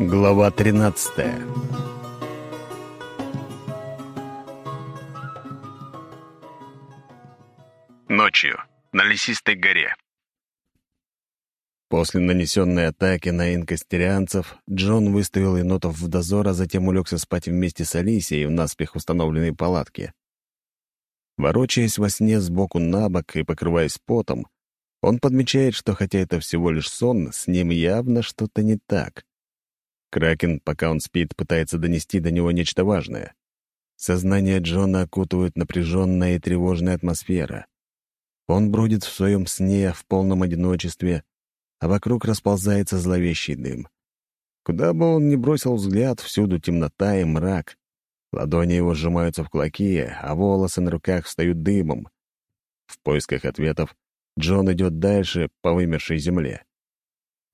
Глава 13 Ночью. На лесистой горе. После нанесенной атаки на инкастерианцев Джон выставил енотов в дозор, а затем улегся спать вместе с Алисией в наспех установленной палатке. Ворочаясь во сне сбоку на бок и покрываясь потом, он подмечает, что хотя это всего лишь сон, с ним явно что-то не так. Кракен, пока он спит, пытается донести до него нечто важное. Сознание Джона окутывает напряженная и тревожная атмосфера. Он бродит в своем сне в полном одиночестве, а вокруг расползается зловещий дым. Куда бы он ни бросил взгляд, всюду темнота и мрак. Ладони его сжимаются в кулаки, а волосы на руках встают дымом. В поисках ответов Джон идет дальше по вымершей земле.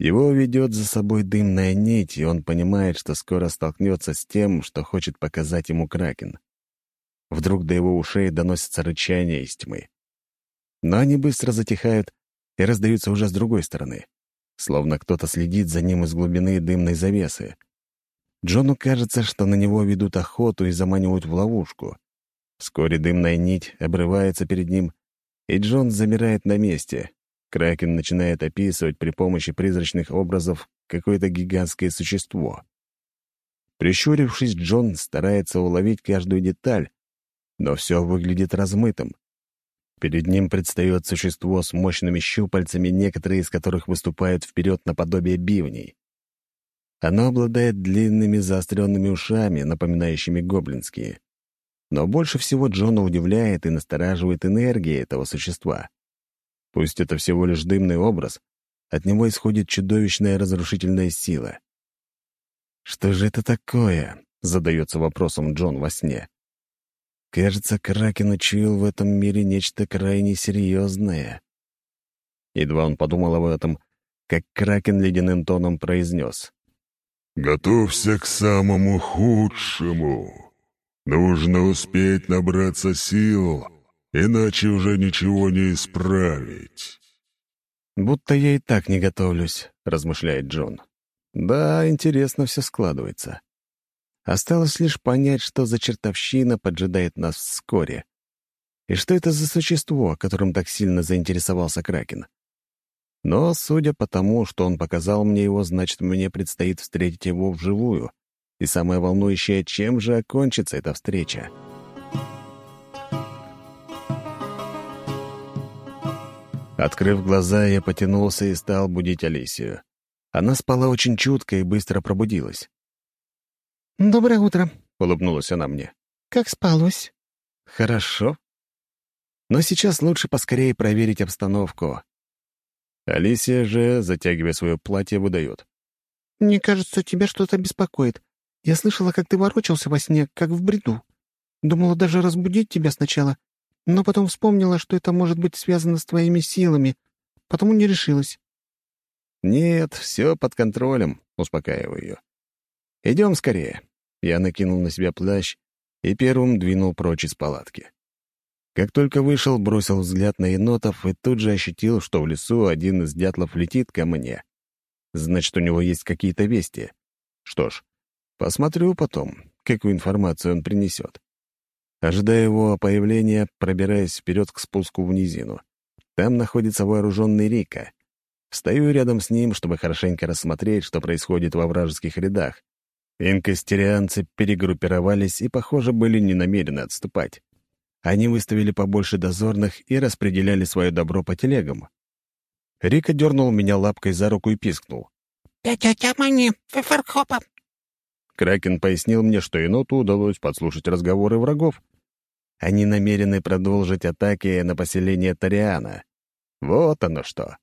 Его ведет за собой дымная нить, и он понимает, что скоро столкнется с тем, что хочет показать ему Кракен. Вдруг до его ушей доносятся рычания из тьмы. Но они быстро затихают и раздаются уже с другой стороны, словно кто-то следит за ним из глубины дымной завесы. Джону кажется, что на него ведут охоту и заманивают в ловушку. Вскоре дымная нить обрывается перед ним, и Джон замирает на месте, Кракен начинает описывать при помощи призрачных образов какое-то гигантское существо. Прищурившись, Джон старается уловить каждую деталь, но все выглядит размытым. Перед ним предстает существо с мощными щупальцами, некоторые из которых выступают вперед наподобие бивней. Оно обладает длинными заостренными ушами, напоминающими гоблинские. Но больше всего Джона удивляет и настораживает энергия этого существа. Пусть это всего лишь дымный образ, от него исходит чудовищная разрушительная сила. «Что же это такое?» — задается вопросом Джон во сне. Кажется, Кракен учуял в этом мире нечто крайне серьезное. Едва он подумал об этом, как Кракен ледяным тоном произнес. «Готовься к самому худшему. Нужно успеть набраться сил, иначе уже ничего не исправить». «Будто я и так не готовлюсь», — размышляет Джон. «Да, интересно все складывается. Осталось лишь понять, что за чертовщина поджидает нас вскоре. И что это за существо, которым так сильно заинтересовался Кракен. Но, судя по тому, что он показал мне его, значит, мне предстоит встретить его вживую. И самое волнующее, чем же окончится эта встреча?» Открыв глаза, я потянулся и стал будить Алисию. Она спала очень чутко и быстро пробудилась. «Доброе утро», — улыбнулась она мне. «Как спалось?» «Хорошо. Но сейчас лучше поскорее проверить обстановку». Алисия же, затягивая свое платье, выдает. «Мне кажется, тебя что-то беспокоит. Я слышала, как ты ворочался во сне, как в бреду. Думала даже разбудить тебя сначала, но потом вспомнила, что это может быть связано с твоими силами, потому не решилась». «Нет, все под контролем», — успокаиваю ее. «Идем скорее». Я накинул на себя плащ и первым двинул прочь из палатки. Как только вышел, бросил взгляд на енотов и тут же ощутил, что в лесу один из дятлов летит ко мне. Значит, у него есть какие-то вести. Что ж, посмотрю потом, какую информацию он принесет. Ожидая его появления, пробираясь вперед к спуску в низину. Там находится вооруженный Рика. Стою рядом с ним, чтобы хорошенько рассмотреть, что происходит во вражеских рядах. Инкастерианцы перегруппировались и, похоже, были не намерены отступать. Они выставили побольше дозорных и распределяли свое добро по телегам. Рика дернул меня лапкой за руку и пискнул. «Тя-тя-тя, мани, феферхопа!» Кракен пояснил мне, что еноту удалось подслушать разговоры врагов. Они намерены продолжить атаки на поселение Ториана. Вот оно что.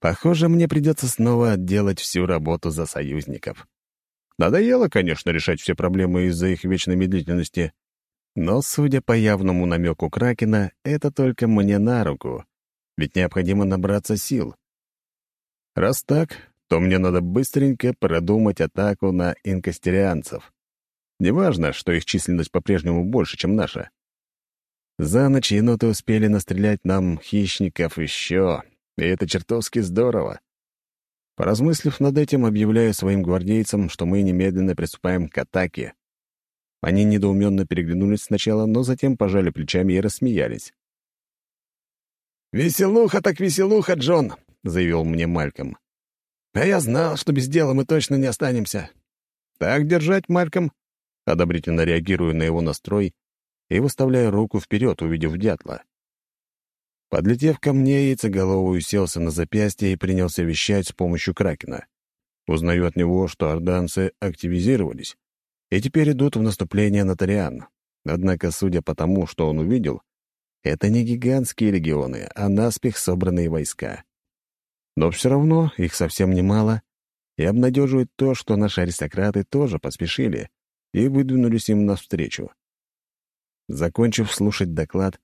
Похоже, мне придется снова отделать всю работу за союзников. Надоело, конечно, решать все проблемы из-за их вечной медлительности. Но, судя по явному намеку Кракена, это только мне на руку, ведь необходимо набраться сил. Раз так, то мне надо быстренько продумать атаку на инкастерианцев. Неважно, что их численность по-прежнему больше, чем наша. За ночь еноты успели настрелять нам хищников еще, и это чертовски здорово. Поразмыслив над этим, объявляю своим гвардейцам, что мы немедленно приступаем к атаке. Они недоуменно переглянулись сначала, но затем пожали плечами и рассмеялись. «Веселуха так веселуха, Джон!» — заявил мне Мальком. «А я знал, что без дела мы точно не останемся». «Так держать, Мальком!» Одобрительно реагирую на его настрой и выставляю руку вперед, увидев дятла. Подлетев ко мне, яйцеголовый уселся на запястье и принялся вещать с помощью кракена. Узнаю от него, что орданцы активизировались и теперь идут в наступление на Ториан. Однако, судя по тому, что он увидел, это не гигантские легионы, а наспех собранные войска. Но все равно их совсем немало, и обнадеживает то, что наши аристократы тоже поспешили и выдвинулись им навстречу. Закончив слушать доклад,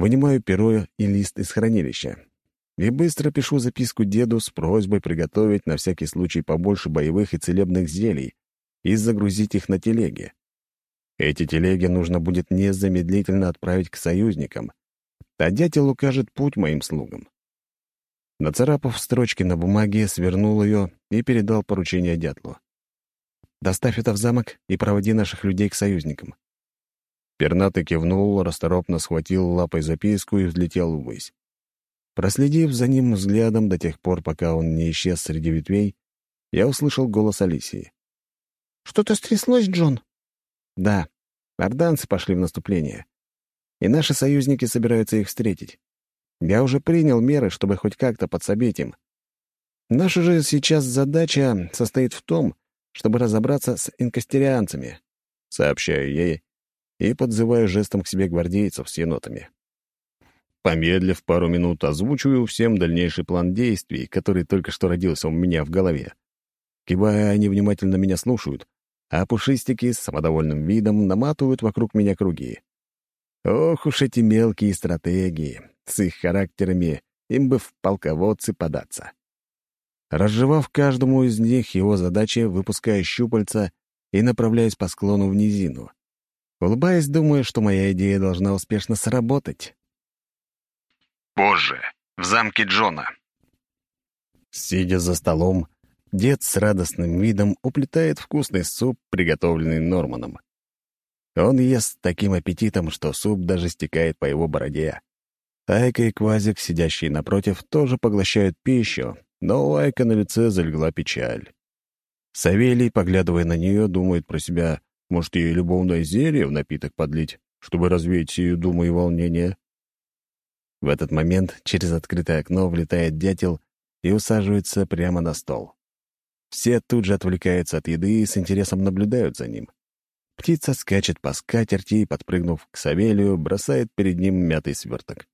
Вынимаю перо и лист из хранилища. И быстро пишу записку деду с просьбой приготовить на всякий случай побольше боевых и целебных зелий и загрузить их на телеги. Эти телеги нужно будет незамедлительно отправить к союзникам, а дятел укажет путь моим слугам. Нацарапав строчки на бумаге, свернул ее и передал поручение дятлу. «Доставь это в замок и проводи наших людей к союзникам. Пернатый кивнул, расторопно схватил лапой записку и взлетел ввысь. Проследив за ним взглядом до тех пор, пока он не исчез среди ветвей, я услышал голос Алисии. «Что-то стряслось, Джон?» «Да. Орданцы пошли в наступление. И наши союзники собираются их встретить. Я уже принял меры, чтобы хоть как-то подсобить им. Наша же сейчас задача состоит в том, чтобы разобраться с инкастерианцами», — сообщаю ей, и подзываю жестом к себе гвардейцев с енотами. Помедлив пару минут, озвучиваю всем дальнейший план действий, который только что родился у меня в голове. Кивая, они внимательно меня слушают, а пушистики с самодовольным видом наматывают вокруг меня круги. Ох уж эти мелкие стратегии, с их характерами им бы в полководцы податься. Разжевав каждому из них его задачи, выпуская щупальца и направляясь по склону в низину. Улыбаясь, думаю, что моя идея должна успешно сработать. Позже, в замке Джона. Сидя за столом, дед с радостным видом уплетает вкусный суп, приготовленный Норманом. Он ест с таким аппетитом, что суп даже стекает по его бороде. Айка и Квазик, сидящие напротив, тоже поглощают пищу, но у Айка на лице залегла печаль. Савелий, поглядывая на нее, думает про себя, может, ей любовное зелье в напиток подлить, чтобы развеять сию думу и волнение? В этот момент через открытое окно влетает дятел и усаживается прямо на стол. Все тут же отвлекаются от еды и с интересом наблюдают за ним. Птица скачет по скатерти и, подпрыгнув к Савелию, бросает перед ним мятый сверток.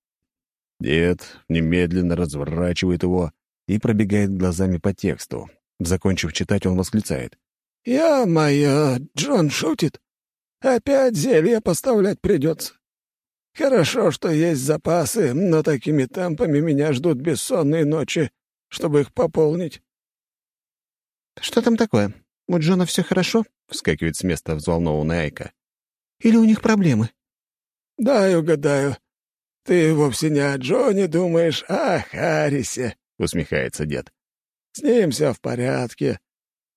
Дед немедленно разворачивает его и пробегает глазами по тексту. Закончив читать, он восклицает. «Я моя, Джон шутит. Опять зелье поставлять придется. Хорошо, что есть запасы, но такими темпами меня ждут бессонные ночи, чтобы их пополнить». «Что там такое? У Джона все хорошо?» — вскакивает с места взволнованная Айка. «Или у них проблемы?» «Дай угадаю. Ты вовсе не о Джоне думаешь, а о Харрисе», — усмехается дед. «С ним все в порядке.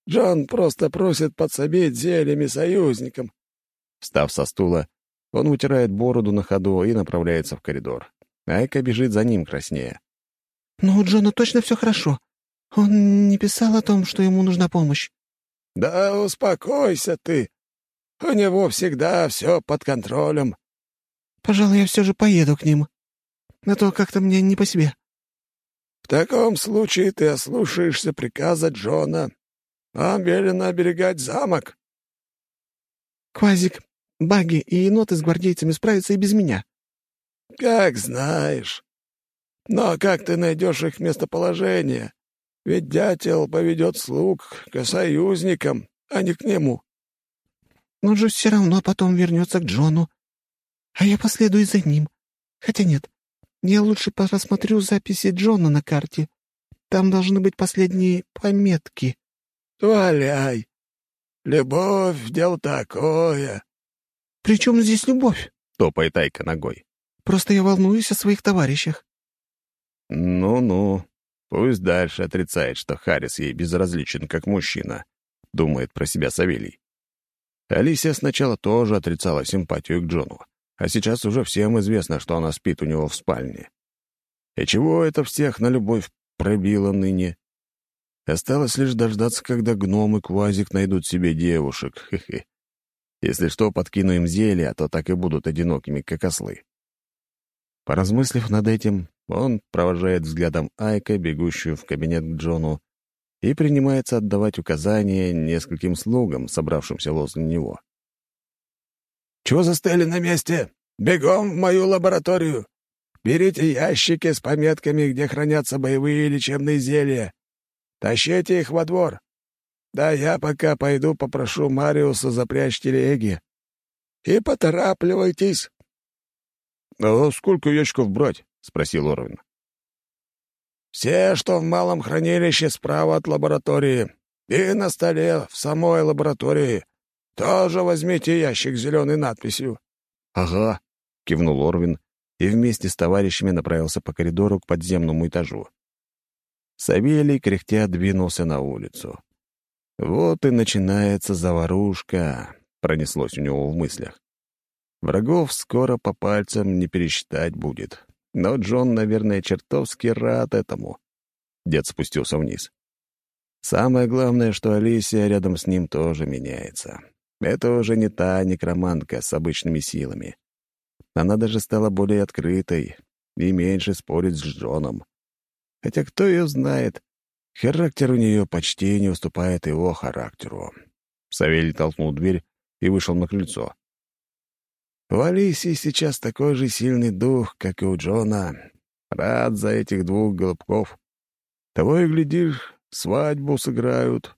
Джон просто просит подсобить зельями союзникам». Встав со стула, он утирает бороду на ходу и направляется в коридор. Айка бежит за ним краснее. «Но у Джона точно все хорошо. Он не писал о том, что ему нужна помощь». «Да успокойся ты. У него всегда все под контролем». «Пожалуй, я все же поеду к ним. А то как-то мне не по себе». «В таком случае ты ослушаешься приказа Джона вам велено оберегать замок». «Квазик, Баги и еноты с гвардейцами справятся и без меня». «Как знаешь. Но как ты найдешь их местоположение? Ведь дятел поведет слуг к союзникам, а не к нему». «Он же все равно потом вернется к Джону, а я последую за ним. Хотя нет, я лучше просмотрю записи Джона на карте. Там должны быть последние пометки». «Валяй! Любовь — дело такое!» «При чем здесь любовь?» — топает Айка ногой. «Просто я волнуюсь о своих товарищах». «Ну-ну. Пусть дальше отрицает, что Харрис ей безразличен как мужчина, думает про себя Савелий. Алисия сначала тоже отрицала симпатию к Джону, а сейчас уже всем известно, что она спит у него в спальне. И чего это всех на любовь пробило ныне? Осталось лишь дождаться, когда гном и Квазик найдут себе девушек. Хе -хе. Если что, подкину им зелья, то так и будут одинокими, как ослы. Поразмыслив над этим, он провожает взглядом Айка, бегущую в кабинет к Джону, и принимается отдавать указания нескольким слугам, собравшимся возле него. «Чего застыли на месте? Бегом в мою лабораторию! Берите ящики с пометками, где хранятся боевые лечебные зелья. Тащите их во двор. Да я пока пойду попрошу Мариуса запрячь телеги. И поторапливайтесь!» «А сколько ящиков брать?» — спросил Орвин. «Все, что в малом хранилище справа от лаборатории, и на столе в самой лаборатории. Тоже возьмите ящик с зеленой надписью». «Ага», — кивнул Орвин и вместе с товарищами направился по коридору к подземному этажу. Савелий, кряхтя, двинулся на улицу. «Вот и начинается заварушка», — пронеслось у него в мыслях. Врагов скоро по пальцам не пересчитать будет. Но Джон, наверное, чертовски рад этому. Дед спустился вниз. Самое главное, что Алисия рядом с ним тоже меняется. Это уже не та некромантка с обычными силами. Она даже стала более открытой и меньше спорит с Джоном. Хотя кто ее знает, характер у нее почти не уступает его характеру. Савелий толкнул дверь и вышел на крыльцо. У Алисии сейчас такой же сильный дух, как и у Джона. Рад за этих двух голубков. Того и глядишь, свадьбу сыграют.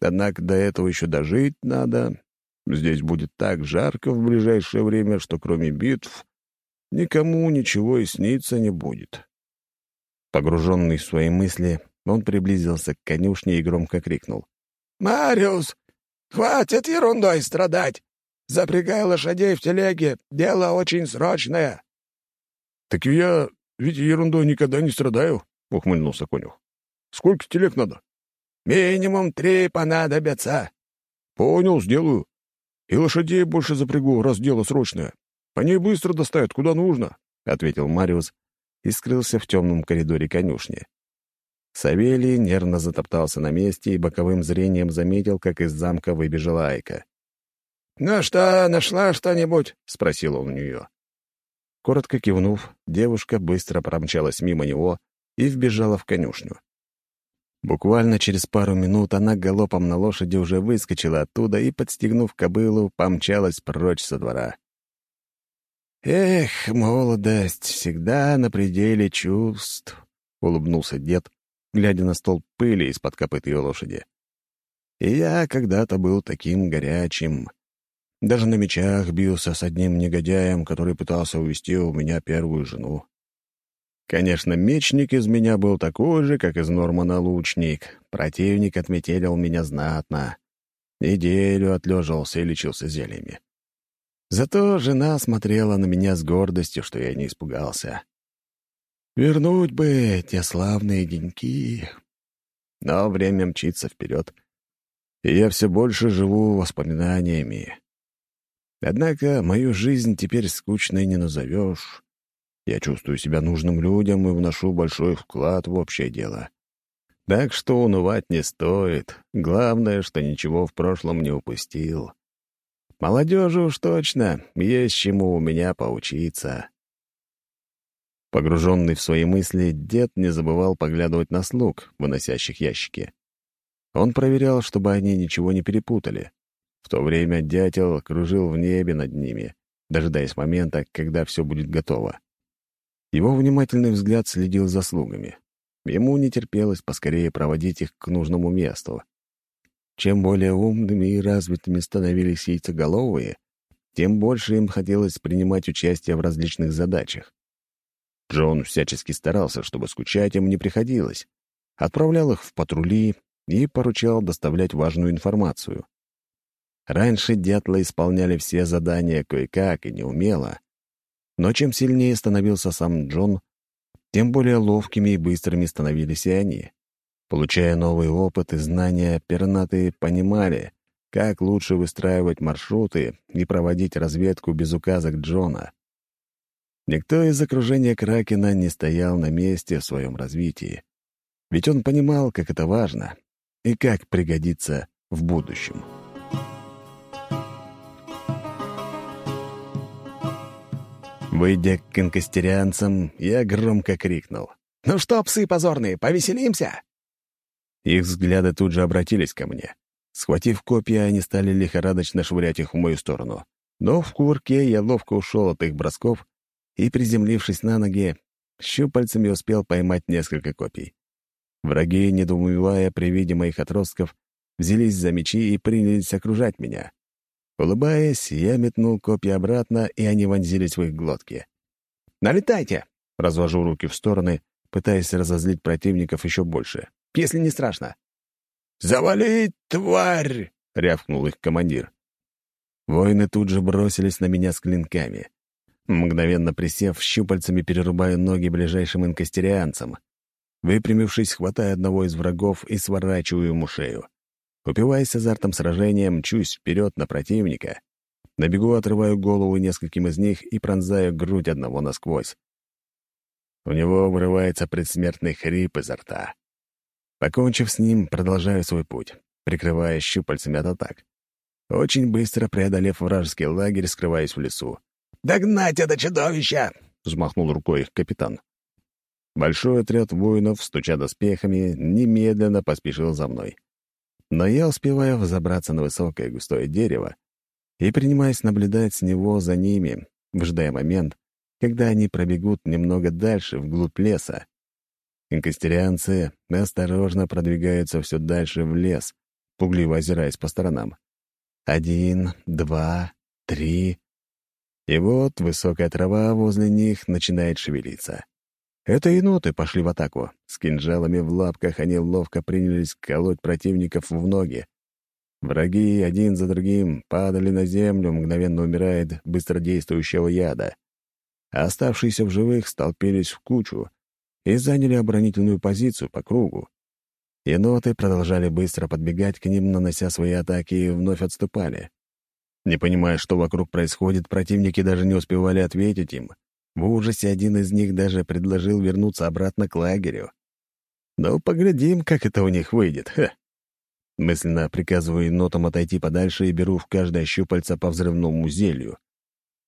Однако до этого еще дожить надо. Здесь будет так жарко в ближайшее время, что кроме битв никому ничего и сниться не будет. Погруженный в свои мысли, он приблизился к конюшне и громко крикнул. «Мариус, хватит ерундой страдать! Запрягай лошадей в телеге. Дело очень срочное». «Так я ведь ерундой никогда не страдаю», — ухмыльнулся конюх. «Сколько телег надо?» «Минимум три понадобятся». «Понял, сделаю. И лошадей больше запрягу, раз дело срочное. Они быстро доставят, куда нужно», — ответил Мариус и скрылся в темном коридоре конюшни. Савелий нервно затоптался на месте и боковым зрением заметил, как из замка выбежала Айка. «Ну что, нашла что-нибудь?» — спросил он у нее. Коротко кивнув, девушка быстро промчалась мимо него и вбежала в конюшню. Буквально через пару минут она галопом на лошади уже выскочила оттуда и, подстегнув кобылу, помчалась прочь со двора. «Эх, молодость, всегда на пределе чувств», — улыбнулся дед, глядя на стол пыли из-под копыт ее лошади. «И я когда-то был таким горячим. Даже на мечах бился с одним негодяем, который пытался увести у меня первую жену. Конечно, мечник из меня был такой же, как из Нормана лучник. Противник отметелил меня знатно. Неделю отлеживался и лечился зельями. Зато жена смотрела на меня с гордостью, что я не испугался. Вернуть бы те славные деньки. Но время мчится вперед, и я все больше живу воспоминаниями. Однако мою жизнь теперь скучной не назовешь. Я чувствую себя нужным людям и вношу большой вклад в общее дело. Так что унывать не стоит. Главное, что ничего в прошлом не упустил. Молодежи уж точно, есть чему у меня поучиться. Погруженный в свои мысли, дед не забывал поглядывать на слуг, выносящих ящики. Он проверял, чтобы они ничего не перепутали. В то время дятел кружил в небе над ними, дожидаясь момента, когда все будет готово. Его внимательный взгляд следил за слугами. Ему не терпелось поскорее проводить их к нужному месту. Чем более умными и развитыми становились яйцеголовые, тем больше им хотелось принимать участие в различных задачах. Джон всячески старался, чтобы скучать им не приходилось, отправлял их в патрули и поручал доставлять важную информацию. Раньше дятлы исполняли все задания кое-как и неумело, но чем сильнее становился сам Джон, тем более ловкими и быстрыми становились и они. Получая новый опыт и знания, пернатые понимали, как лучше выстраивать маршруты и проводить разведку без указок Джона. Никто из окружения Кракена не стоял на месте в своем развитии, ведь он понимал, как это важно и как пригодится в будущем. Выйдя к инкастерианцам, я громко крикнул. «Ну что, псы позорные, повеселимся?» Их взгляды тут же обратились ко мне. Схватив копья, они стали лихорадочно швырять их в мою сторону. Но в кувырке я ловко ушел от их бросков и, приземлившись на ноги, щупальцами успел поймать несколько копий. Враги, недоумевая при виде моих отростков, взялись за мечи и принялись окружать меня. Улыбаясь, я метнул копья обратно, и они вонзились в их глотки. «Налетайте!» — развожу руки в стороны, пытаясь разозлить противников еще больше. «Если не страшно». «Завалить, тварь!» — рявкнул их командир. Воины тут же бросились на меня с клинками. Мгновенно присев, щупальцами перерубаю ноги ближайшим инкастерианцам. Выпрямившись, хватаю одного из врагов и сворачиваю ему шею. Упиваясь азартом сражения, мчусь вперед на противника. На бегу отрываю голову нескольким из них и пронзаю грудь одного насквозь. У него вырывается предсмертный хрип изо рта. Покончив с ним, продолжаю свой путь, прикрывая щупальцами от атак. Очень быстро преодолев вражеский лагерь, скрываясь в лесу. «Догнать это чудовище!» — взмахнул рукой капитан. Большой отряд воинов, стуча доспехами, немедленно поспешил за мной но я успеваю взобраться на высокое густое дерево и принимаюсь наблюдать с него за ними, выжидая момент, когда они пробегут немного дальше, вглубь леса. Инкастерианцы осторожно продвигаются все дальше в лес, пугливо озираясь по сторонам. Один, два, три. И вот высокая трава возле них начинает шевелиться. Это еноты пошли в атаку. С кинжалами в лапках они ловко принялись колоть противников в ноги. Враги один за другим падали на землю, мгновенно умирает быстродействующего яда. Оставшиеся в живых столпились в кучу и заняли оборонительную позицию по кругу. Еноты продолжали быстро подбегать к ним, нанося свои атаки, и вновь отступали. Не понимая, что вокруг происходит, противники даже не успевали ответить им — в ужасе один из них даже предложил вернуться обратно к лагерю. Ну, поглядим, как это у них выйдет. Ха. Мысленно приказываю енотам отойти подальше и беру в каждое щупальце по взрывному зелью.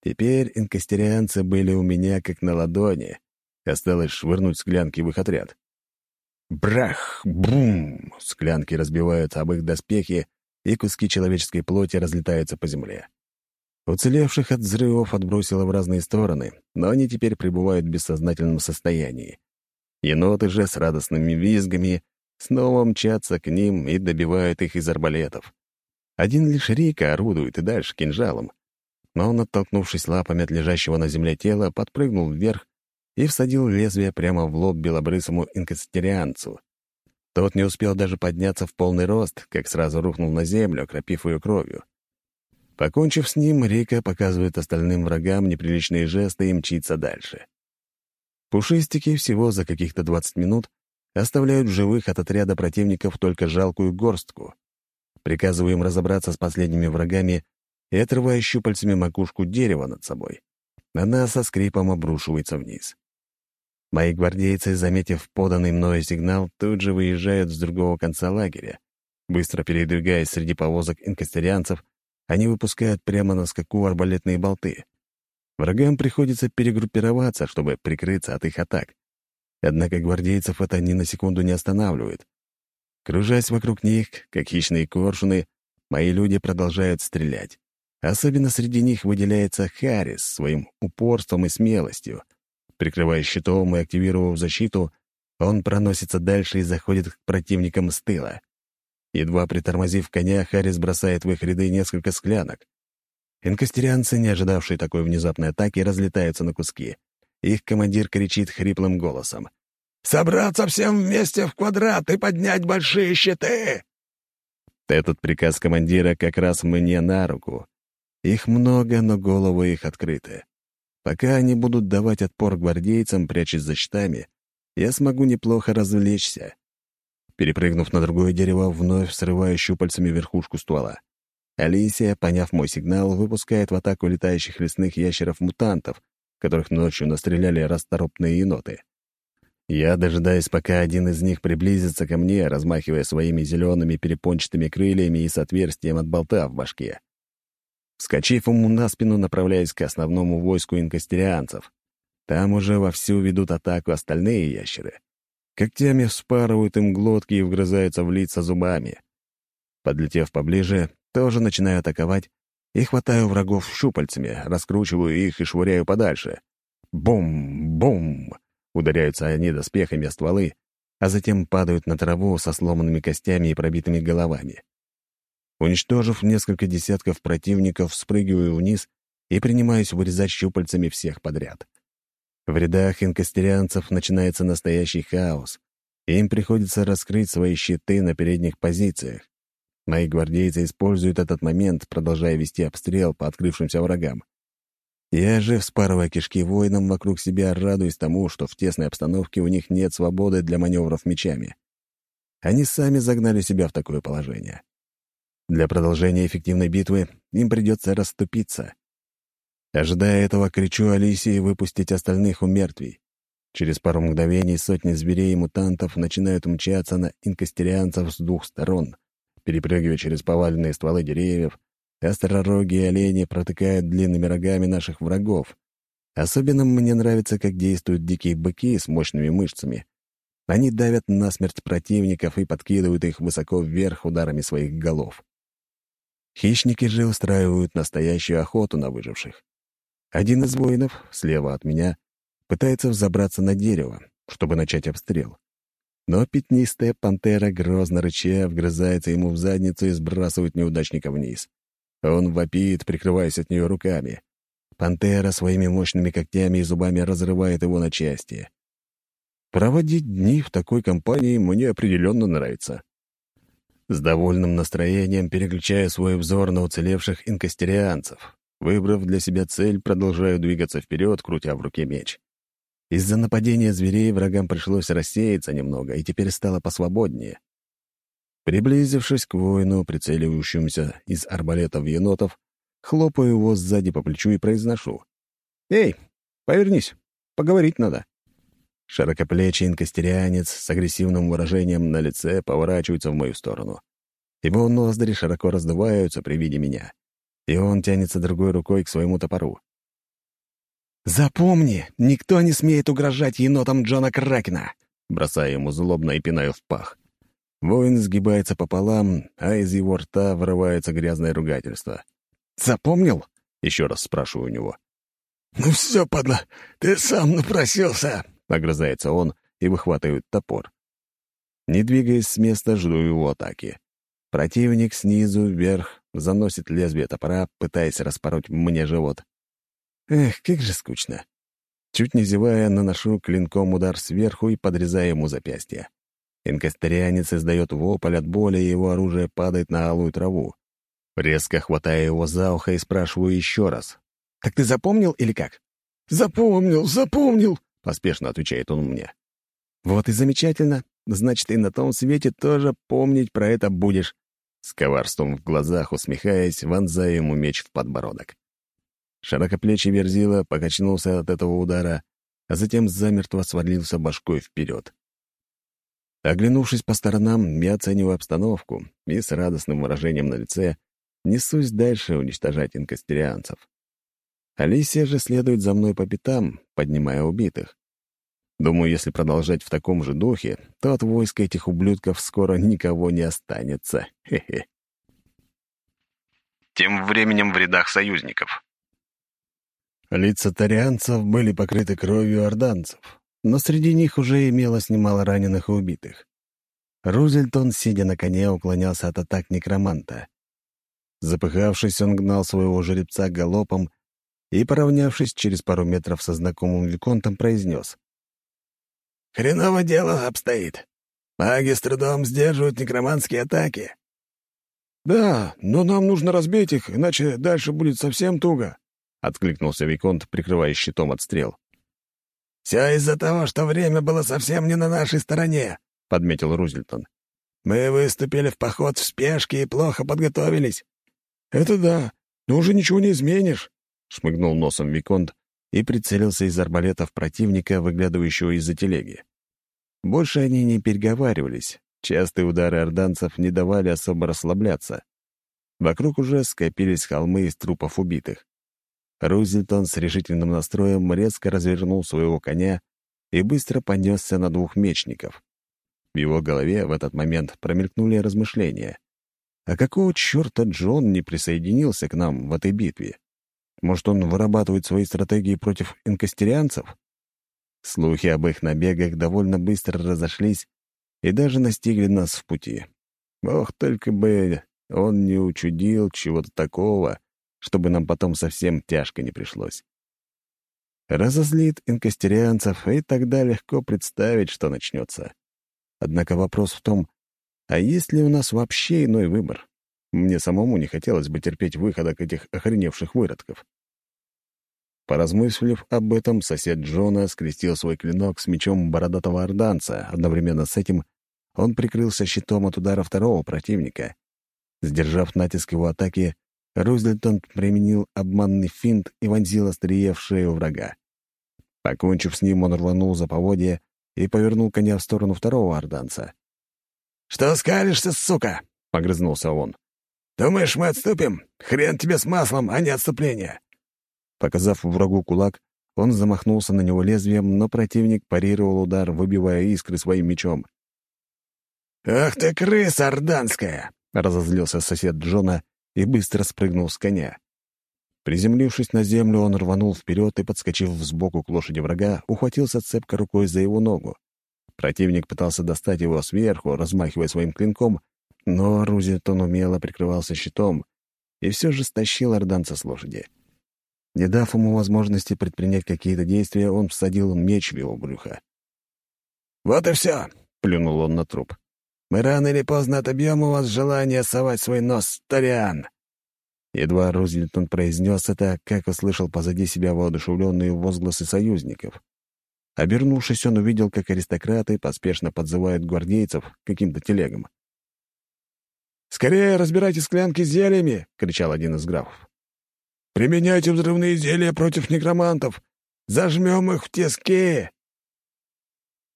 Теперь инкастерианцы были у меня как на ладони. Осталось швырнуть склянки в их отряд. Брах! Бум! Склянки разбиваются об их доспехи, и куски человеческой плоти разлетаются по земле. Уцелевших от взрывов отбросило в разные стороны, но они теперь пребывают в бессознательном состоянии. Еноты же с радостными визгами снова мчатся к ним и добивают их из арбалетов. Один лишь Рика орудует и дальше кинжалом, но он, оттолкнувшись лапами от лежащего на земле тела, подпрыгнул вверх и всадил лезвие прямо в лоб белобрысому инкастерианцу. Тот не успел даже подняться в полный рост, как сразу рухнул на землю, окропив ее кровью. Покончив с ним, Рика показывает остальным врагам неприличные жесты и мчится дальше. Пушистики всего за каких-то 20 минут оставляют живых от отряда противников только жалкую горстку. Приказываю им разобраться с последними врагами и отрываю щупальцами макушку дерева над собой. Она со скрипом обрушивается вниз. Мои гвардейцы, заметив поданный мною сигнал, тут же выезжают с другого конца лагеря. Быстро передвигаясь среди повозок инкастерианцев, они выпускают прямо на скаку арбалетные болты. Врагам приходится перегруппироваться, чтобы прикрыться от их атак. Однако гвардейцев это ни на секунду не останавливает. Кружась вокруг них, как хищные коршуны, мои люди продолжают стрелять. Особенно среди них выделяется Харрис своим упорством и смелостью. Прикрывая щитом и активировав защиту, он проносится дальше и заходит к противникам с тыла. Едва притормозив коня, Харрис бросает в их ряды несколько склянок. Инкастерианцы, не ожидавшие такой внезапной атаки, разлетаются на куски. Их командир кричит хриплым голосом. «Собраться всем вместе в квадрат и поднять большие щиты!» Этот приказ командира как раз мне на руку. Их много, но головы их открыты. Пока они будут давать отпор гвардейцам, прячась за щитами, я смогу неплохо развлечься. Перепрыгнув на другое дерево, вновь срываю щупальцами верхушку ствола. Алисия, поняв мой сигнал, выпускает в атаку летающих лесных ящеров-мутантов, которых ночью настреляли расторопные еноты. Я дожидаюсь, пока один из них приблизится ко мне, размахивая своими зелеными перепончатыми крыльями и с отверстием от болта в башке. Вскочив ему на спину, направляюсь к основному войску инкастерианцев. Там уже вовсю ведут атаку остальные ящеры. Когтями вспарывают им глотки и вгрызаются в лица зубами. Подлетев поближе, тоже начинаю атаковать и хватаю врагов щупальцами, раскручиваю их и швыряю подальше. Бум! Бум! Ударяются они доспехами о стволы, а затем падают на траву со сломанными костями и пробитыми головами. Уничтожив несколько десятков противников, спрыгиваю вниз и принимаюсь вырезать щупальцами всех подряд. В рядах инкастерианцев начинается настоящий хаос, им приходится раскрыть свои щиты на передних позициях. Мои гвардейцы используют этот момент, продолжая вести обстрел по открывшимся врагам. Я же, вспарывая кишки воинам вокруг себя, радуюсь тому, что в тесной обстановке у них нет свободы для маневров мечами. Они сами загнали себя в такое положение. Для продолжения эффективной битвы им придется расступиться. Ожидая этого, кричу Алисии выпустить остальных у мертвей. Через пару мгновений сотни зверей и мутантов начинают мчаться на инкастерианцев с двух сторон, перепрыгивая через поваленные стволы деревьев, остророги и олени протыкают длинными рогами наших врагов. Особенно мне нравится, как действуют дикие быки с мощными мышцами. Они давят насмерть противников и подкидывают их высоко вверх ударами своих голов. Хищники же устраивают настоящую охоту на выживших. Один из воинов, слева от меня, пытается взобраться на дерево, чтобы начать обстрел. Но пятнистая пантера, грозно рыча, вгрызается ему в задницу и сбрасывает неудачника вниз. Он вопит, прикрываясь от нее руками. Пантера своими мощными когтями и зубами разрывает его на части. Проводить дни в такой компании мне определенно нравится. С довольным настроением переключаю свой взор на уцелевших инкастерианцев. Выбрав для себя цель, продолжаю двигаться вперед, крутя в руке меч. Из-за нападения зверей врагам пришлось рассеяться немного, и теперь стало посвободнее. Приблизившись к воину, прицеливающемуся из арбалетов енотов, хлопаю его сзади по плечу и произношу. «Эй, повернись, поговорить надо». Широкоплечий инкастерианец с агрессивным выражением на лице поворачивается в мою сторону. Его ноздри широко раздуваются при виде меня и он тянется другой рукой к своему топору. «Запомни, никто не смеет угрожать енотам Джона Кракена!» Бросаю ему злобно и пинаю в пах. Воин сгибается пополам, а из его рта вырывается грязное ругательство. «Запомнил?» — еще раз спрашиваю у него. «Ну все, падла, ты сам напросился!» — огрызается он и выхватывает топор. Не двигаясь с места, жду его атаки. Противник снизу вверх заносит лезвие топора, пытаясь распороть мне живот. Эх, как же скучно. Чуть не зевая, наношу клинком удар сверху и подрезаю ему запястье. Инкастерианец издает вопль от боли, и его оружие падает на алую траву. Резко хватаю его за ухо и спрашиваю еще раз. «Так ты запомнил или как?» «Запомнил, запомнил!» — поспешно отвечает он мне. «Вот и замечательно. Значит, и на том свете тоже помнить про это будешь. С коварством в глазах, усмехаясь, вонзая ему меч в подбородок. Широкоплечий Верзила покачнулся от этого удара, а затем замертво свалился башкой вперед. Оглянувшись по сторонам, я оцениваю обстановку и с радостным выражением на лице несусь дальше уничтожать инкастерианцев. Алисия же следует за мной по пятам, поднимая убитых. Думаю, если продолжать в таком же духе, то от войска этих ублюдков скоро никого не останется. Хе-хе. Тем временем в рядах союзников. Лица тарианцев были покрыты кровью орданцев, но среди них уже имелось немало раненых и убитых. Рузельтон, сидя на коне, уклонялся от атак некроманта. Запыхавшись, он гнал своего жеребца галопом и, поравнявшись через пару метров со знакомым Виконтом, произнес. Хреново дело обстоит. Маги с трудом сдерживают некроманские атаки. «Да, но нам нужно разбить их, иначе дальше будет совсем туго», — откликнулся Виконт, прикрывая щитом от стрел. «Все из-за того, что время было совсем не на нашей стороне», — подметил Рузельтон. «Мы выступили в поход в спешке и плохо подготовились». «Это да, но уже ничего не изменишь», — шмыгнул носом Виконт и прицелился из арбалетов противника, выглядывающего из-за телеги. Больше они не переговаривались. Частые удары орданцев не давали особо расслабляться. Вокруг уже скопились холмы из трупов убитых. Рузельтон с решительным настроем резко развернул своего коня и быстро понесся на двух мечников. В его голове в этот момент промелькнули размышления. А какого черта Джон не присоединился к нам в этой битве? Может, он вырабатывает свои стратегии против инкастерианцев? Слухи об их набегах довольно быстро разошлись и даже настигли нас в пути. Ох, только бы он не учудил чего-то такого, чтобы нам потом совсем тяжко не пришлось. Разозлит инкастерианцев, и тогда легко представить, что начнется. Однако вопрос в том, а есть ли у нас вообще иной выбор? Мне самому не хотелось бы терпеть выходок этих охреневших выродков. Поразмыслив об этом, сосед Джона скрестил свой клинок с мечом бородатого орданца. Одновременно с этим он прикрылся щитом от удара второго противника. Сдержав натиск его атаки, Рузвельтон применил обманный финт и вонзил острие в шею врага. Покончив с ним, он рванул за поводья и повернул коня в сторону второго орданца. «Что скалишься, сука?» — погрызнулся он. «Думаешь, мы отступим? Хрен тебе с маслом, а не отступление!» Показав врагу кулак, он замахнулся на него лезвием, но противник парировал удар, выбивая искры своим мечом. «Ах ты, крыса орданская!» — разозлился сосед Джона и быстро спрыгнул с коня. Приземлившись на землю, он рванул вперед и, подскочив сбоку к лошади врага, ухватился цепко рукой за его ногу. Противник пытался достать его сверху, размахивая своим клинком, но Рузитон умело прикрывался щитом и все же стащил орданца с лошади. Не дав ему возможности предпринять какие-то действия, он всадил меч в его брюхо. «Вот и все!» — плюнул он на труп. Мы рано или поздно отобьем у вас желание совать свой нос, Ториан!» Едва Рузвельтон произнес это, как услышал позади себя воодушевленные возгласы союзников. Обернувшись, он увидел, как аристократы поспешно подзывают гвардейцев каким-то телегам. «Скорее разбирайте склянки с зельями!» — кричал один из графов. «Применяйте взрывные зелья против некромантов! Зажмем их в тиски!»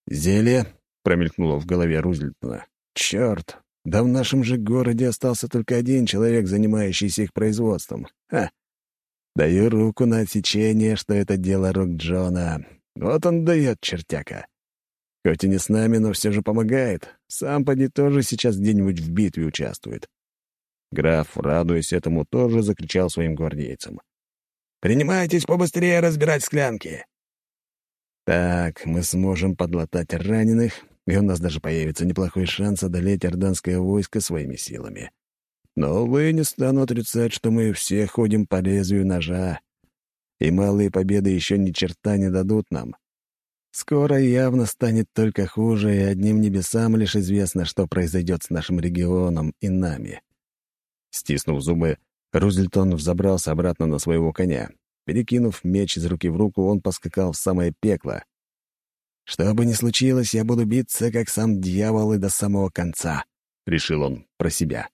«Зелье?» — промелькнуло в голове Рузвельтона. Черт, да в нашем же городе остался только один человек, занимающийся их производством. Ха! Даю руку на отсечение, что это дело рук Джона. Вот он дает, чертяка. Хоть и не с нами, но все же помогает. Сам поди тоже сейчас где-нибудь в битве участвует. Граф, радуясь этому, тоже закричал своим гвардейцам. «Принимайтесь побыстрее разбирать склянки!» Так, мы сможем подлатать раненых, и у нас даже появится неплохой шанс одолеть орданское войско своими силами. Но, вы не стану отрицать, что мы все ходим по лезвию ножа, и малые победы еще ни черта не дадут нам. Скоро явно станет только хуже, и одним небесам лишь известно, что произойдет с нашим регионом и нами. Стиснув зубы, Рузельтон взобрался обратно на своего коня. Перекинув меч из руки в руку, он поскакал в самое пекло, что бы ни случилось, я буду биться, как сам дьявол, и до самого конца», — решил он про себя.